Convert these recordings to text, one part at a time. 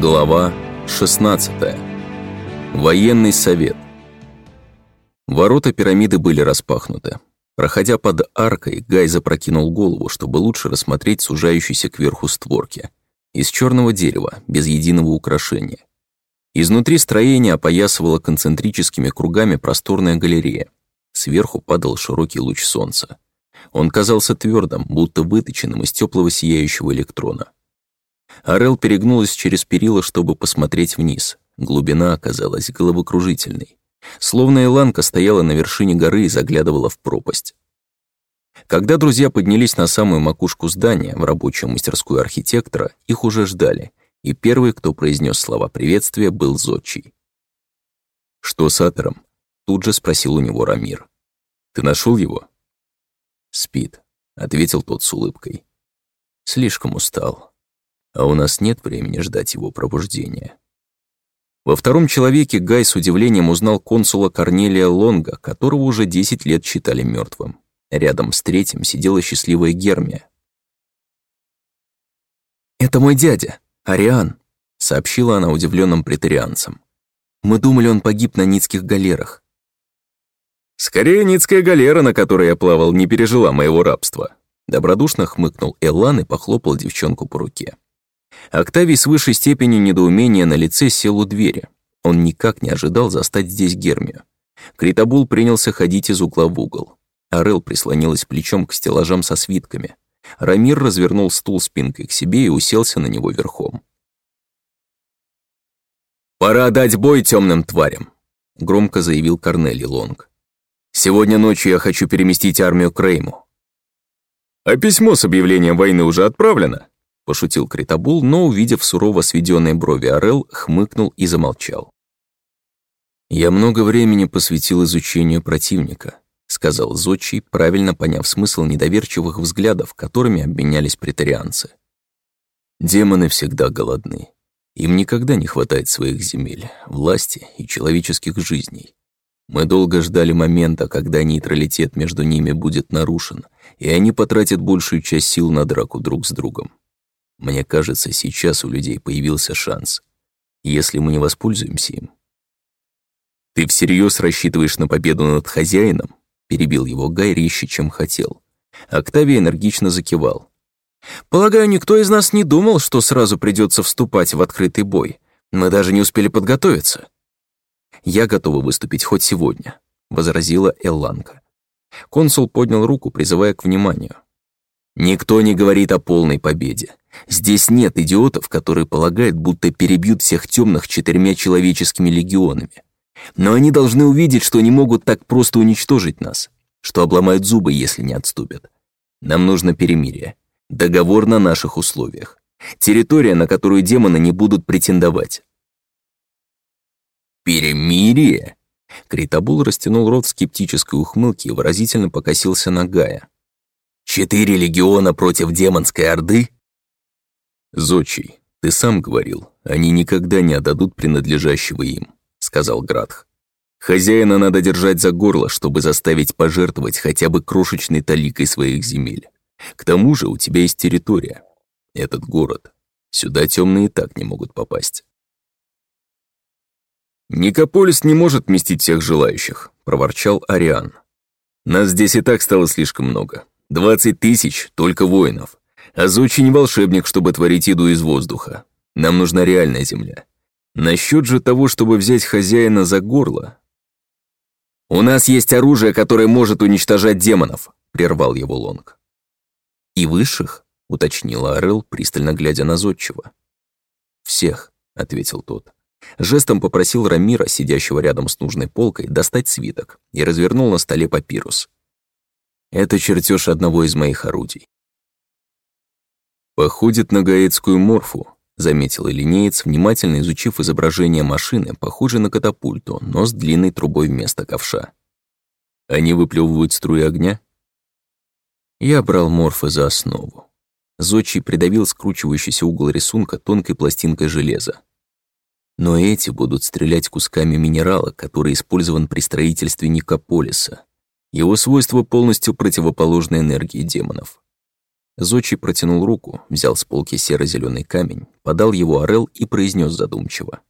Глава 16. Военный совет. Ворота пирамиды были распахнуты. Проходя под аркой, Гай запрокинул голову, чтобы лучше рассмотреть сужающиеся кверху створки. Из черного дерева, без единого украшения. Изнутри строение опоясывало концентрическими кругами просторная галерея. Сверху падал широкий луч солнца. Он казался твердым, будто выточенным из теплого сияющего электрона. Орел перегнулась через перила, чтобы посмотреть вниз. Глубина оказалась головокружительной. Словно Эланка стояла на вершине горы и заглядывала в пропасть. Когда друзья поднялись на самую макушку здания, в рабочую мастерскую архитектора, их уже ждали, и первый, кто произнес слова приветствия, был Зодчий. «Что с Атером?» — тут же спросил у него Рамир. «Ты нашел его?» «Спит», — ответил тот с улыбкой. «Слишком устал а у нас нет времени ждать его пробуждения. Во втором человеке Гай с удивлением узнал консула Корнелия Лонга, которого уже 10 лет считали мертвым. Рядом с третьим сидела счастливая Гермия. «Это мой дядя, Ариан», — сообщила она удивленным претарианцам. «Мы думали, он погиб на Ницких галерах». «Скорее, Ницкая галера, на которой я плавал, не пережила моего рабства», Добродушно хмыкнул Эллан и похлопал девчонку по руке. Октавий с высшей степенью недоумения на лице сел у двери. Он никак не ожидал застать здесь Гермию. Критабул принялся ходить из угла в угол. Орел прислонилась плечом к стеллажам со свитками. Рамир развернул стул спинкой к себе и уселся на него верхом. «Пора дать бой темным тварям», — громко заявил Корнели Лонг. «Сегодня ночью я хочу переместить армию к Рейму». «А письмо с объявлением войны уже отправлено?» Пошутил Критабул, но, увидев сурово сведенные брови Орел, хмыкнул и замолчал. «Я много времени посвятил изучению противника», сказал Зодчий, правильно поняв смысл недоверчивых взглядов, которыми обменялись претарианцы. «Демоны всегда голодны. Им никогда не хватает своих земель, власти и человеческих жизней. Мы долго ждали момента, когда нейтралитет между ними будет нарушен, и они потратят большую часть сил на драку друг с другом. Мне кажется, сейчас у людей появился шанс, если мы не воспользуемся им. «Ты всерьез рассчитываешь на победу над хозяином?» перебил его Гай резче, чем хотел. Октавий энергично закивал. «Полагаю, никто из нас не думал, что сразу придется вступать в открытый бой. Мы даже не успели подготовиться». «Я готова выступить хоть сегодня», — возразила Элланка. Консул поднял руку, призывая к вниманию. «Никто не говорит о полной победе. Здесь нет идиотов, которые полагают, будто перебьют всех темных четырьмя человеческими легионами. Но они должны увидеть, что не могут так просто уничтожить нас, что обломают зубы, если не отступят. Нам нужно перемирие, договор на наших условиях, территория, на которую демоны не будут претендовать. «Перемирие?» Критабул растянул рот в скептической ухмылке и выразительно покосился на Гая. «Четыре легиона против демонской орды?» «Зодчий, ты сам говорил, они никогда не отдадут принадлежащего им», — сказал Градх. «Хозяина надо держать за горло, чтобы заставить пожертвовать хотя бы крошечной таликой своих земель. К тому же у тебя есть территория. Этот город. Сюда темные так не могут попасть». «Никополис не может вместить всех желающих», — проворчал Ариан. «Нас здесь и так стало слишком много. Двадцать тысяч только воинов. Азучи не волшебник, чтобы творить еду из воздуха. Нам нужна реальная земля. Насчет же того, чтобы взять хозяина за горло... «У нас есть оружие, которое может уничтожать демонов», — прервал его Лонг. «И высших?» — уточнила Орел, пристально глядя на Зодчего. «Всех», — ответил тот. Жестом попросил Рамира, сидящего рядом с нужной полкой, достать свиток и развернул на столе папирус. «Это чертеж одного из моих орудий. «Походит на гаэтскую морфу», — заметил линеец, внимательно изучив изображение машины, похожей на катапульту, но с длинной трубой вместо ковша. «Они выплевывают струи огня?» Я брал морфы за основу. Зодчий придавил скручивающийся угол рисунка тонкой пластинкой железа. Но эти будут стрелять кусками минерала, который использован при строительстве Никополиса. Его свойства полностью противоположны энергии демонов. Зочи протянул руку, взял с полки серо-зеленый камень, подал его Орел и произнес задумчиво.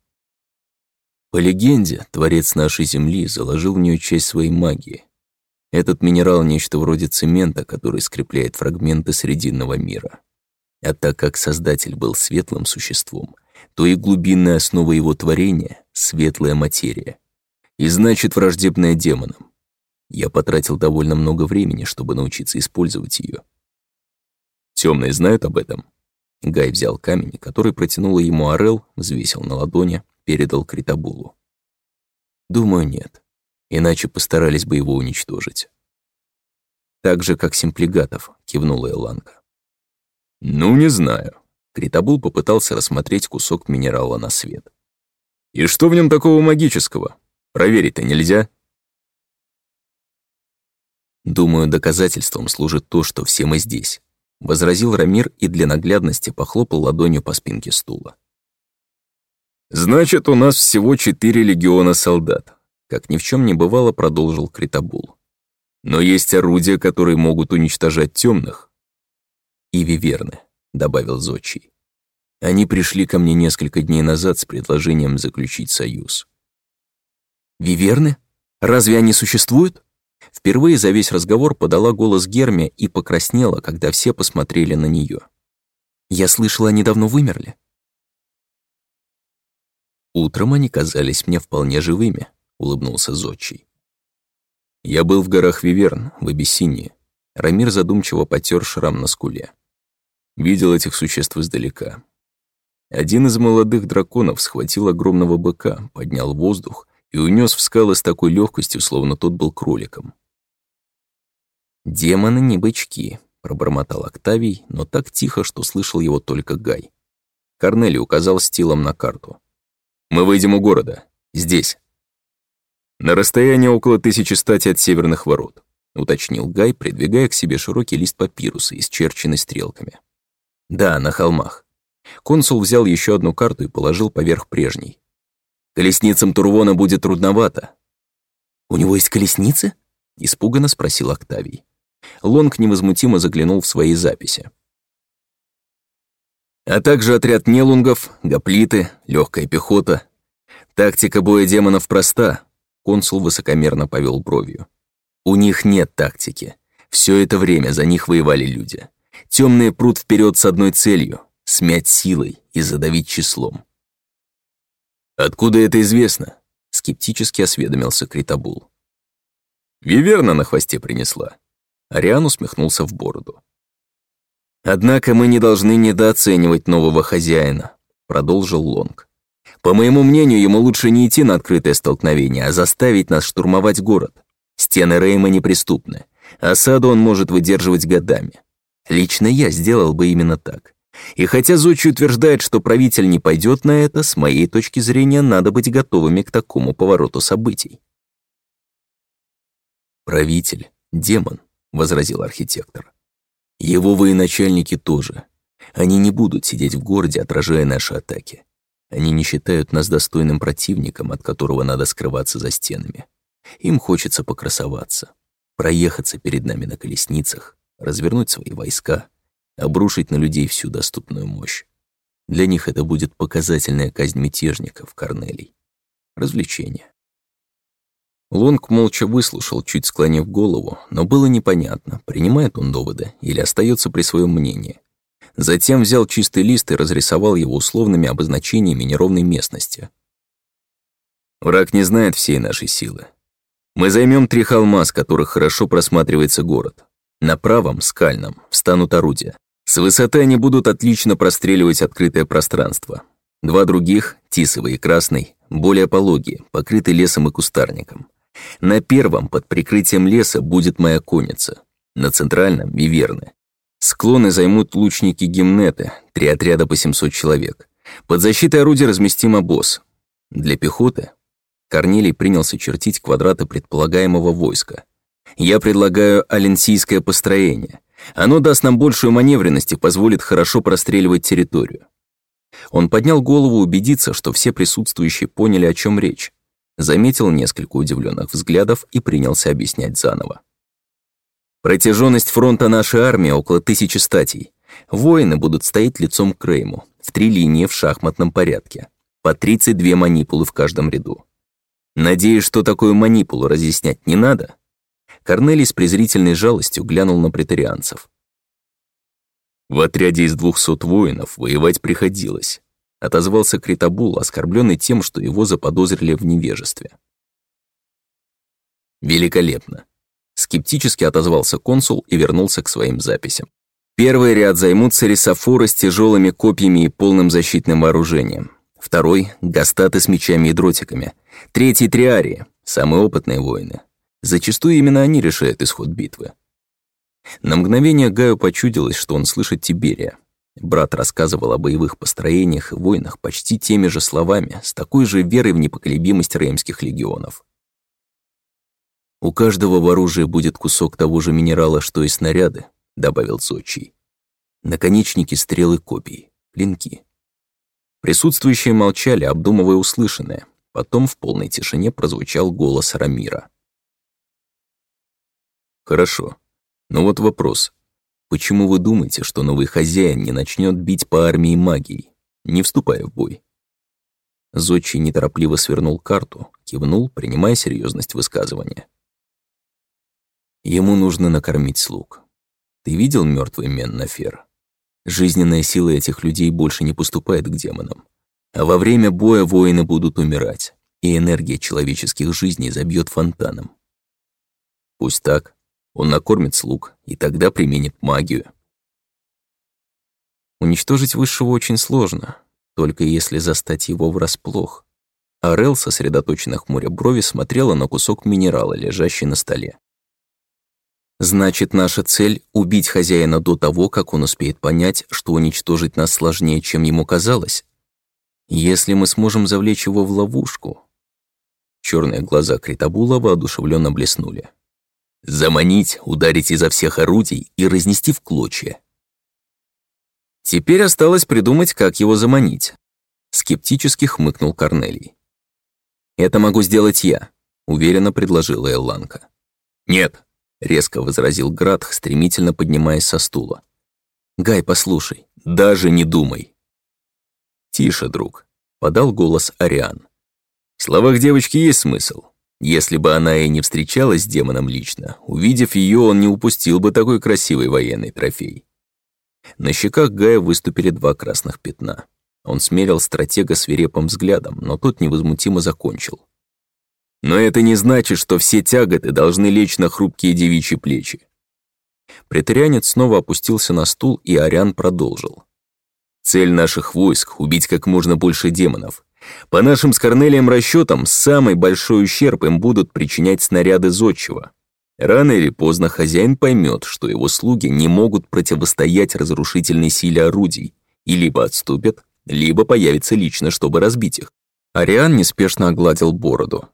По легенде, творец нашей земли заложил в нее часть своей магии. Этот минерал — нечто вроде цемента, который скрепляет фрагменты Срединного мира. А так как Создатель был светлым существом, то и глубинная основа его творения — светлая материя. И значит, враждебная демонам. Я потратил довольно много времени, чтобы научиться использовать ее. Темные знают об этом? Гай взял камень, который протянула ему Орел, взвесил на ладони, передал Критабулу. Думаю, нет. Иначе постарались бы его уничтожить. Так же, как симплигатов, кивнула Эланка. Ну, не знаю. Критабул попытался рассмотреть кусок минерала на свет. И что в нем такого магического? Проверить-то нельзя? Думаю, доказательством служит то, что все мы здесь. Возразил Рамир и для наглядности похлопал ладонью по спинке стула. «Значит, у нас всего четыре легиона солдат», как ни в чем не бывало, продолжил Критабул. «Но есть орудия, которые могут уничтожать темных. «И виверны», — добавил Зодчий. «Они пришли ко мне несколько дней назад с предложением заключить союз». «Виверны? Разве они существуют?» Впервые за весь разговор подала голос Герми и покраснела, когда все посмотрели на нее. «Я слышала, они давно вымерли». «Утром они казались мне вполне живыми», — улыбнулся Зодчий. «Я был в горах Виверн, в Абиссинии». Рамир задумчиво потер шрам на скуле. Видел этих существ издалека. Один из молодых драконов схватил огромного быка, поднял воздух и унес в скалы с такой легкостью, словно тот был кроликом. «Демоны не бычки», — пробормотал Октавий, но так тихо, что слышал его только Гай. Корнелий указал стилом на карту. Мы выйдем у города. Здесь. На расстоянии около тысячи стати от северных ворот, уточнил Гай, придвигая к себе широкий лист папируса, исчерченный стрелками. Да, на холмах. Консул взял еще одну карту и положил поверх прежней. Колесницам Турвона будет трудновато. У него есть колесницы? Испуганно спросил Октавий. Лонг невозмутимо заглянул в свои записи а также отряд нелунгов, гоплиты, легкая пехота. Тактика боя демонов проста. Консул высокомерно повел бровью. У них нет тактики. Все это время за них воевали люди. Темные прут вперед с одной целью — смять силой и задавить числом. «Откуда это известно?» — скептически осведомился Критабул. «Виверна на хвосте принесла». Ариан усмехнулся в бороду. «Однако мы не должны недооценивать нового хозяина», — продолжил Лонг. «По моему мнению, ему лучше не идти на открытое столкновение, а заставить нас штурмовать город. Стены Рейма неприступны. Осаду он может выдерживать годами. Лично я сделал бы именно так. И хотя Зучи утверждает, что правитель не пойдет на это, с моей точки зрения, надо быть готовыми к такому повороту событий». «Правитель — демон», — возразил архитектор. Его военачальники тоже. Они не будут сидеть в городе, отражая наши атаки. Они не считают нас достойным противником, от которого надо скрываться за стенами. Им хочется покрасоваться, проехаться перед нами на колесницах, развернуть свои войска, обрушить на людей всю доступную мощь. Для них это будет показательная казнь мятежников, Корнелий. Развлечение. Лонг молча выслушал, чуть склонив голову, но было непонятно, принимает он доводы или остается при своем мнении. Затем взял чистый лист и разрисовал его условными обозначениями неровной местности. Враг не знает всей нашей силы. Мы займем три холма, с которых хорошо просматривается город. На правом, скальном, встанут орудия. С высоты они будут отлично простреливать открытое пространство. Два других, Тисовый и Красный, более пологие, покрыты лесом и кустарником. На первом, под прикрытием леса, будет моя конница. На центральном — виверны. Склоны займут лучники гимнеты, три отряда по 700 человек. Под защитой орудия разместим обоз. Для пехоты Корнелий принялся чертить квадраты предполагаемого войска. Я предлагаю аленсийское построение. Оно даст нам большую маневренность и позволит хорошо простреливать территорию. Он поднял голову убедиться, что все присутствующие поняли, о чем речь заметил несколько удивленных взглядов и принялся объяснять заново. Протяженность фронта нашей армии около тысячи статей. Воины будут стоять лицом к Крейму, в три линии в шахматном порядке. По 32 манипулы в каждом ряду. Надеюсь, что такую манипулу разъяснять не надо? Корнелий с презрительной жалостью глянул на претарианцев. В отряде из двухсот воинов воевать приходилось. Отозвался Критабул, оскорбленный тем, что его заподозрили в невежестве. Великолепно. Скептически отозвался консул и вернулся к своим записям. Первый ряд займутся рисофоры с тяжелыми копьями и полным защитным вооружением. Второй — гастаты с мечами и дротиками. Третий — триарии, самые опытные воины. Зачастую именно они решают исход битвы. На мгновение Гаю почудилось, что он слышит Тиберия. Брат рассказывал о боевых построениях и войнах почти теми же словами, с такой же верой в непоколебимость реймских легионов. «У каждого в оружии будет кусок того же минерала, что и снаряды», — добавил Зодчий. «Наконечники стрелы копий, клинки». Присутствующие молчали, обдумывая услышанное. Потом в полной тишине прозвучал голос Рамира. «Хорошо. Но вот вопрос. Почему вы думаете, что новый хозяин не начнет бить по армии магией, не вступая в бой?» Зодчий неторопливо свернул карту, кивнул, принимая серьезность высказывания. Ему нужно накормить слуг. Ты видел мертвый Меннафер? Жизненная сила этих людей больше не поступает к демонам. А во время боя воины будут умирать, и энергия человеческих жизней забьет фонтаном. Пусть так, он накормит слуг, и тогда применит магию. Уничтожить Высшего очень сложно, только если застать его врасплох. Арел, сосредоточенно хмуря брови, смотрела на кусок минерала, лежащий на столе. Значит, наша цель — убить хозяина до того, как он успеет понять, что уничтожить нас сложнее, чем ему казалось. Если мы сможем завлечь его в ловушку... Черные глаза Критабула воодушевленно блеснули. Заманить, ударить изо всех орудий и разнести в клочья. Теперь осталось придумать, как его заманить. Скептически хмыкнул Корнелий. «Это могу сделать я», — уверенно предложила Элланка. «Нет», — резко возразил Градх, стремительно поднимаясь со стула. «Гай, послушай, даже не думай». «Тише, друг», — подал голос Ариан. «В словах девочки есть смысл. Если бы она и не встречалась с демоном лично, увидев ее, он не упустил бы такой красивый военный трофей». На щеках Гая выступили два красных пятна. Он смерил стратега свирепым взглядом, но тот невозмутимо закончил. Но это не значит, что все тяготы должны лечь на хрупкие девичьи плечи. Претарианец снова опустился на стул, и Ариан продолжил. Цель наших войск — убить как можно больше демонов. По нашим с Корнелием расчетам, самый большой ущерб им будут причинять снаряды зодчего. Рано или поздно хозяин поймет, что его слуги не могут противостоять разрушительной силе орудий, и либо отступят, либо появится лично, чтобы разбить их. Ариан неспешно огладил бороду.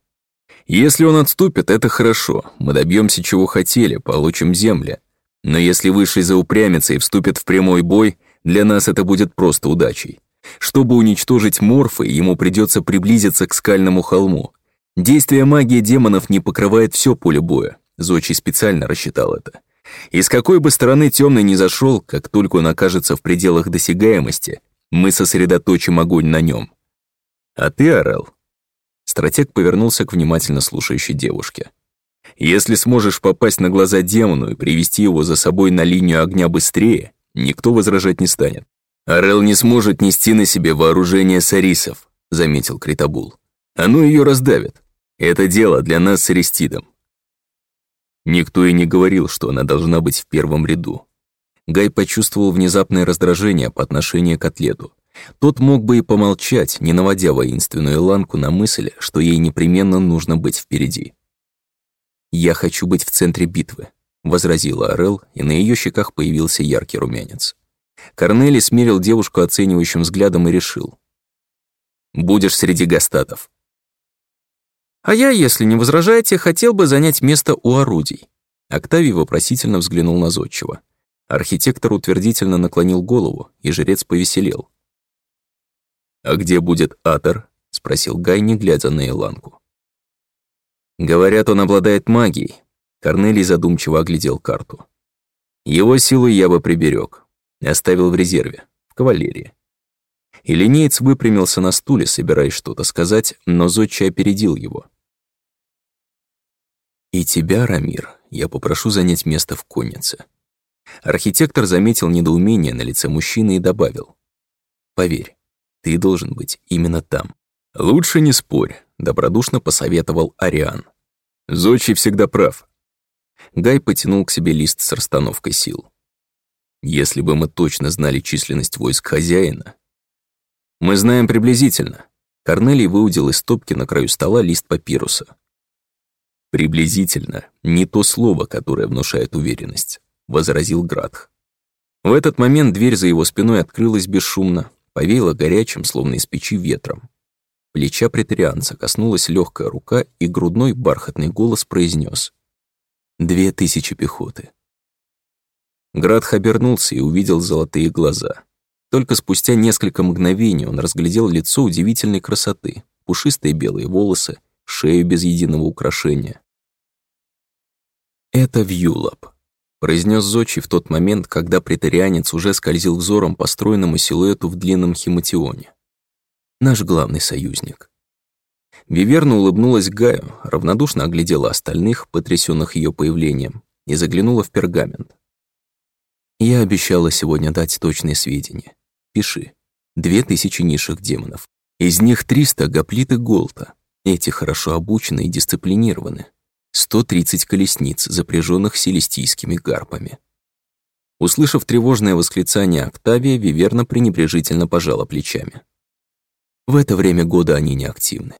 Если он отступит, это хорошо. Мы добьемся чего хотели, получим земли. Но если Высший заупрямится и вступит в прямой бой, для нас это будет просто удачей. Чтобы уничтожить морфы, ему придется приблизиться к скальному холму. Действие магии демонов не покрывает все поле боя. Зочи специально рассчитал это. И с какой бы стороны темный не зашел, как только он окажется в пределах досягаемости, мы сосредоточим огонь на нем. А ты, Орел, Стратег повернулся к внимательно слушающей девушке. «Если сможешь попасть на глаза демону и привести его за собой на линию огня быстрее, никто возражать не станет. Орел не сможет нести на себе вооружение сарисов», — заметил Критабул. «Оно ее раздавит. Это дело для нас с Аристидом». Никто и не говорил, что она должна быть в первом ряду. Гай почувствовал внезапное раздражение по отношению к атлету. Тот мог бы и помолчать, не наводя воинственную ланку на мысль, что ей непременно нужно быть впереди. «Я хочу быть в центре битвы», — возразила Орел, и на ее щеках появился яркий румянец. Корнели смерил девушку оценивающим взглядом и решил. «Будешь среди гастатов». «А я, если не возражаете, хотел бы занять место у орудий». Октавий вопросительно взглянул на Зодчего. Архитектор утвердительно наклонил голову, и жрец повеселел. «А где будет Атор?» — спросил Гай, не глядя на Иланку. «Говорят, он обладает магией. Корнелий задумчиво оглядел карту. Его силу я бы приберег, оставил в резерве, в кавалерии. И линеец выпрямился на стуле, собираясь что-то сказать, но Зодчий опередил его. «И тебя, Рамир, я попрошу занять место в коннице». Архитектор заметил недоумение на лице мужчины и добавил. «Поверь, ты должен быть именно там». «Лучше не спорь», — добродушно посоветовал Ариан. «Зодчий всегда прав». Гай потянул к себе лист с расстановкой сил. «Если бы мы точно знали численность войск хозяина, «Мы знаем приблизительно». Корнелий выудил из стопки на краю стола лист папируса. «Приблизительно» — не то слово, которое внушает уверенность, — возразил Градх. В этот момент дверь за его спиной открылась бесшумно, повеяло горячим, словно из печи, ветром. Плеча претарианца коснулась легкая рука, и грудной бархатный голос произнес: «Две тысячи пехоты». Градх обернулся и увидел золотые глаза. Только спустя несколько мгновений он разглядел лицо удивительной красоты, пушистые белые волосы, шею без единого украшения. «Это Вьюлап», — произнес Зочи в тот момент, когда претарианец уже скользил взором по стройному силуэту в длинном химатионе. «Наш главный союзник». Виверна улыбнулась Гаю, равнодушно оглядела остальных, потрясенных ее появлением, и заглянула в пергамент. «Я обещала сегодня дать точные сведения. Пиши. Две тысячи низших демонов. Из них 300 гоплиты Голта. Эти хорошо обучены и дисциплинированы. 130 колесниц, запряженных селестийскими гарпами. Услышав тревожное восклицание Октавия, Виверна пренебрежительно пожала плечами. В это время года они не активны.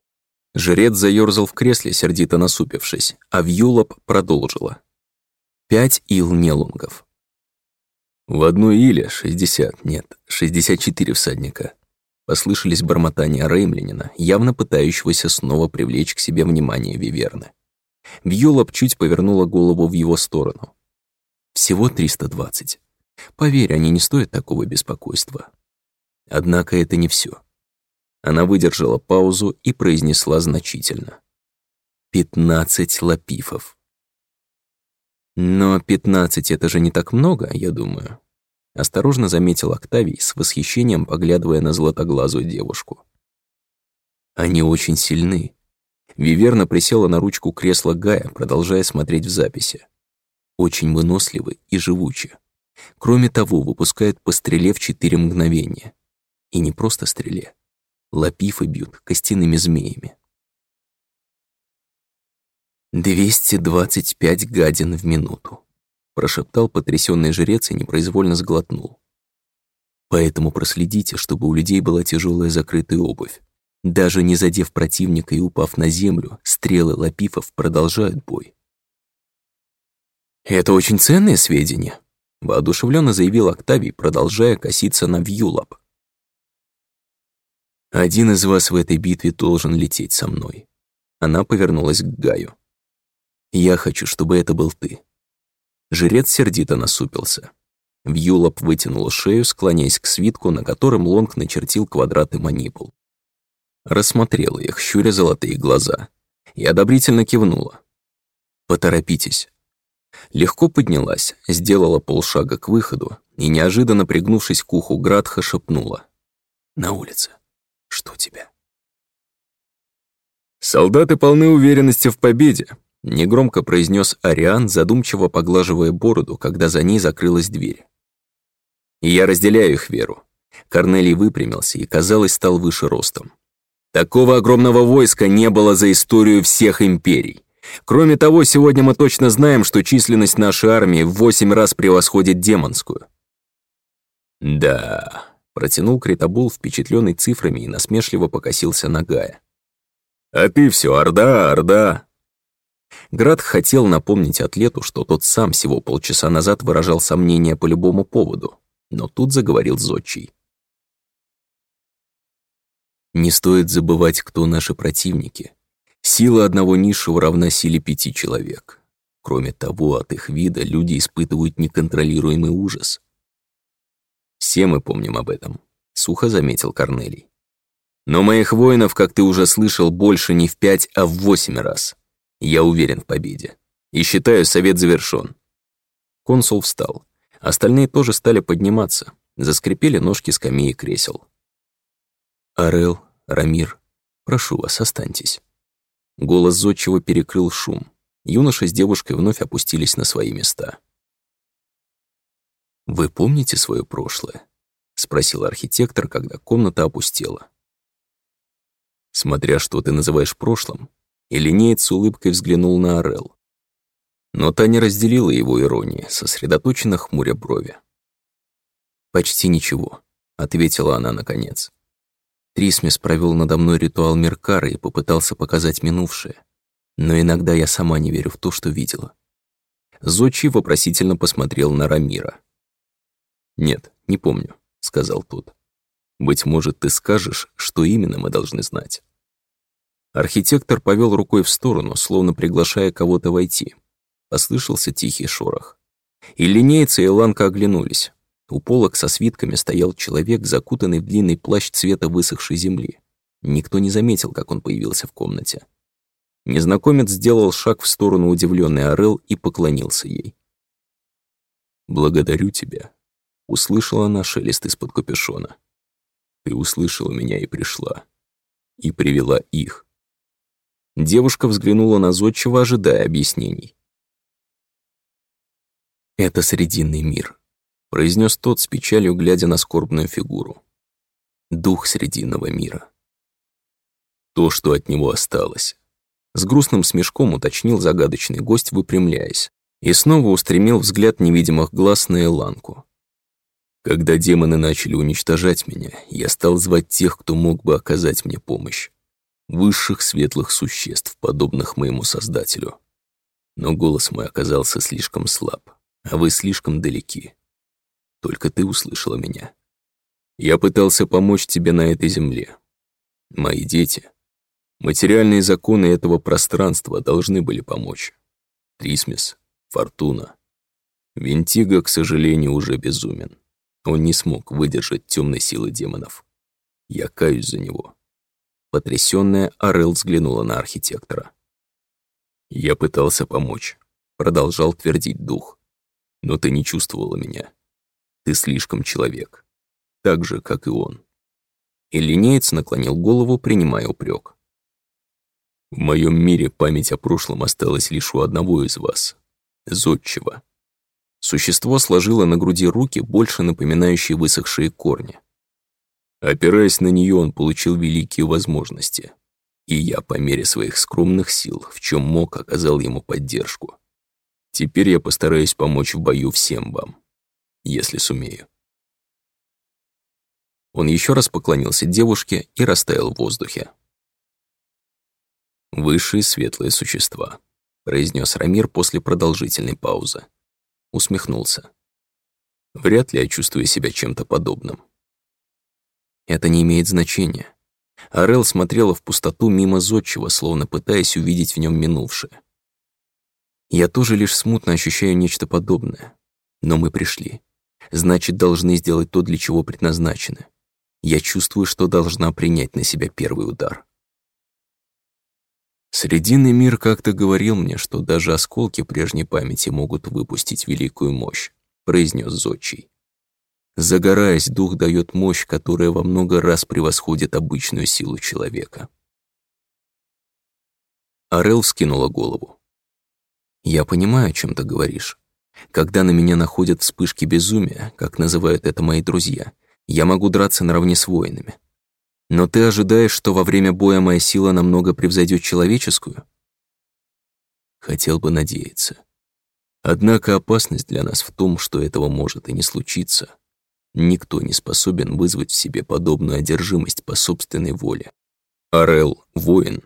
Жрец заёрзал в кресле, сердито насупившись, а Вьюлоп продолжила. Пять ил нелунгов. В одной иле 60, нет, 64 всадника. Послышались бормотания Реймлинина, явно пытающегося снова привлечь к себе внимание Виверны. Вьюлоп чуть повернула голову в его сторону. Всего 320. Поверь, они не стоят такого беспокойства. Однако это не все. Она выдержала паузу и произнесла значительно. «Пятнадцать лапифов. Но пятнадцать — это же не так много, я думаю. Осторожно заметил Октавий, с восхищением поглядывая на златоглазую девушку. Они очень сильны. Виверна присела на ручку кресла Гая, продолжая смотреть в записи. Очень выносливы и живучи. Кроме того, выпускают по стреле в четыре мгновения. И не просто стреле. Лапифы бьют костяными змеями. 225 гадин в минуту, прошептал потрясенный жрец и непроизвольно сглотнул. Поэтому проследите, чтобы у людей была тяжелая закрытая обувь. Даже не задев противника и упав на землю, стрелы лапифов продолжают бой. «Это очень ценные сведения», — воодушевленно заявил Октавий, продолжая коситься на Вьюлап. «Один из вас в этой битве должен лететь со мной». Она повернулась к Гаю. Я хочу, чтобы это был ты». Жрец сердито насупился. Вьюлоп вытянул шею, склоняясь к свитку, на котором Лонг начертил квадраты манипул. Рассмотрела их, щуря золотые глаза, и одобрительно кивнула. «Поторопитесь». Легко поднялась, сделала полшага к выходу и, неожиданно пригнувшись к уху Градха, шепнула. «На улице. Что тебя?» «Солдаты полны уверенности в победе», Негромко произнес Ариан, задумчиво поглаживая бороду, когда за ней закрылась дверь. И я разделяю их веру. Корнелий выпрямился и, казалось, стал выше ростом. Такого огромного войска не было за историю всех империй. Кроме того, сегодня мы точно знаем, что численность нашей армии в восемь раз превосходит демонскую. Да, протянул Критобул, впечатленный цифрами, и насмешливо покосился на Гая. А ты все Орда, Орда. Град хотел напомнить атлету, что тот сам всего полчаса назад выражал сомнения по любому поводу, но тут заговорил Зодчий. Не стоит забывать, кто наши противники. Сила одного низшего равна силе пяти человек. Кроме того, от их вида люди испытывают неконтролируемый ужас. Все мы помним об этом, сухо заметил Корнелий. Но моих воинов, как ты уже слышал, больше не в пять, а в восемь раз. Я уверен в победе. И считаю, совет завершён». Консул встал. Остальные тоже стали подниматься. Заскрипели ножки скамьи и кресел. «Арел, Рамир, прошу вас, останьтесь». Голос зодчего перекрыл шум. Юноша с девушкой вновь опустились на свои места. «Вы помните свое прошлое?» — спросил архитектор, когда комната опустела. «Смотря что ты называешь прошлым», и линеец с улыбкой взглянул на Орел. Но та не разделила его иронии, сосредоточенно хмуря брови. «Почти ничего», — ответила она наконец. Трисмис провел надо мной ритуал Меркара и попытался показать минувшее. Но иногда я сама не верю в то, что видела. Зочи вопросительно посмотрел на Рамира. «Нет, не помню», — сказал тот. «Быть может, ты скажешь, что именно мы должны знать». Архитектор повел рукой в сторону, словно приглашая кого-то войти. Послышался тихий шорох. И линейцы и Ланка оглянулись. У полок со свитками стоял человек, закутанный в длинный плащ цвета высохшей земли. Никто не заметил, как он появился в комнате. Незнакомец сделал шаг в сторону удивленной Орел и поклонился ей. «Благодарю тебя», — услышала она шелест из-под капюшона. «Ты услышала меня и пришла. И привела их». Девушка взглянула на зодчего, ожидая объяснений. «Это Срединный мир», — произнес тот с печалью, глядя на скорбную фигуру. «Дух Срединного мира». То, что от него осталось. С грустным смешком уточнил загадочный гость, выпрямляясь, и снова устремил взгляд невидимых глаз на Эланку. Когда демоны начали уничтожать меня, я стал звать тех, кто мог бы оказать мне помощь. Высших светлых существ, подобных моему Создателю. Но голос мой оказался слишком слаб, а вы слишком далеки. Только ты услышала меня. Я пытался помочь тебе на этой земле. Мои дети, Материальные законы этого пространства должны были помочь. Трисмис, Фортуна. Винтига, к сожалению, уже безумен. Он не смог выдержать темной силы демонов. Я каюсь за него. Потрясённая Арел взглянула на архитектора. «Я пытался помочь», — продолжал твердить дух. «Но ты не чувствовала меня. Ты слишком человек. Так же, как и он». И линеец наклонил голову, принимая упрек. В моем мире память о прошлом осталась лишь у одного из вас — Зодчего. Существо сложило на груди руки, больше напоминающие высохшие корни. Опираясь на нее, он получил великие возможности. И я, по мере своих скромных сил, в чем мог, оказал ему поддержку. Теперь я постараюсь помочь в бою всем вам, если сумею. Он еще раз поклонился девушке и растаял в воздухе. «Высшие светлые существа», — произнес Рамир после продолжительной паузы. Усмехнулся. «Вряд ли я чувствую себя чем-то подобным». «Это не имеет значения». Арел смотрела в пустоту мимо зодчего, словно пытаясь увидеть в нем минувшее. «Я тоже лишь смутно ощущаю нечто подобное. Но мы пришли. Значит, должны сделать то, для чего предназначены. Я чувствую, что должна принять на себя первый удар». Срединный мир как-то говорил мне, что даже осколки прежней памяти могут выпустить великую мощь, произнес Зодчий. Загораясь, дух дает мощь, которая во много раз превосходит обычную силу человека. Арел вскинула голову. «Я понимаю, о чем ты говоришь. Когда на меня находят вспышки безумия, как называют это мои друзья, я могу драться наравне с воинами. Но ты ожидаешь, что во время боя моя сила намного превзойдет человеческую? Хотел бы надеяться. Однако опасность для нас в том, что этого может и не случиться. Никто не способен вызвать в себе подобную одержимость по собственной воле. Арел — воин.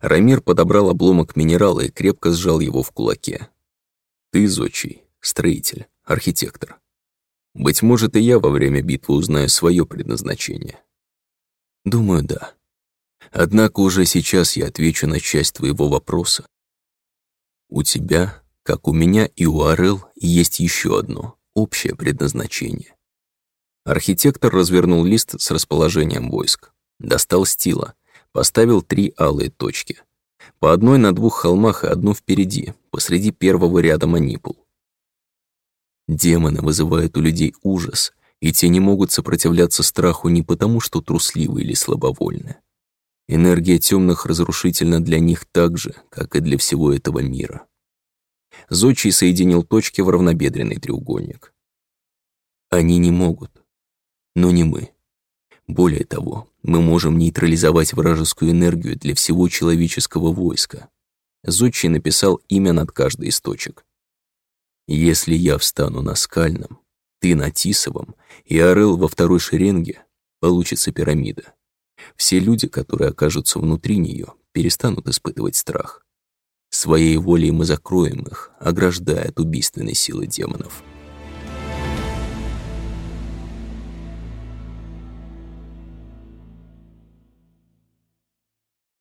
Рамир подобрал обломок минерала и крепко сжал его в кулаке. Ты, Зочий, строитель, архитектор. Быть может, и я во время битвы узнаю свое предназначение. Думаю, да. Однако уже сейчас я отвечу на часть твоего вопроса. У тебя, как у меня и у Арел, есть еще одно общее предназначение. Архитектор развернул лист с расположением войск, достал стила, поставил три алые точки, По одной на двух холмах и одну впереди, посреди первого ряда манипул. Демоны вызывают у людей ужас, и те не могут сопротивляться страху не потому, что трусливы или слабовольны. Энергия темных разрушительна для них так же, как и для всего этого мира. Зодчий соединил точки в равнобедренный треугольник. Они не могут, но не мы. Более того, мы можем нейтрализовать вражескую энергию для всего человеческого войска. Зодчий написал имя над каждой из точек. Если я встану на скальном, ты на тисовом, и Орел во второй шеренге, получится пирамида. Все люди, которые окажутся внутри нее, перестанут испытывать страх. Своей волей мы закроем их, ограждая от убийственной силы демонов.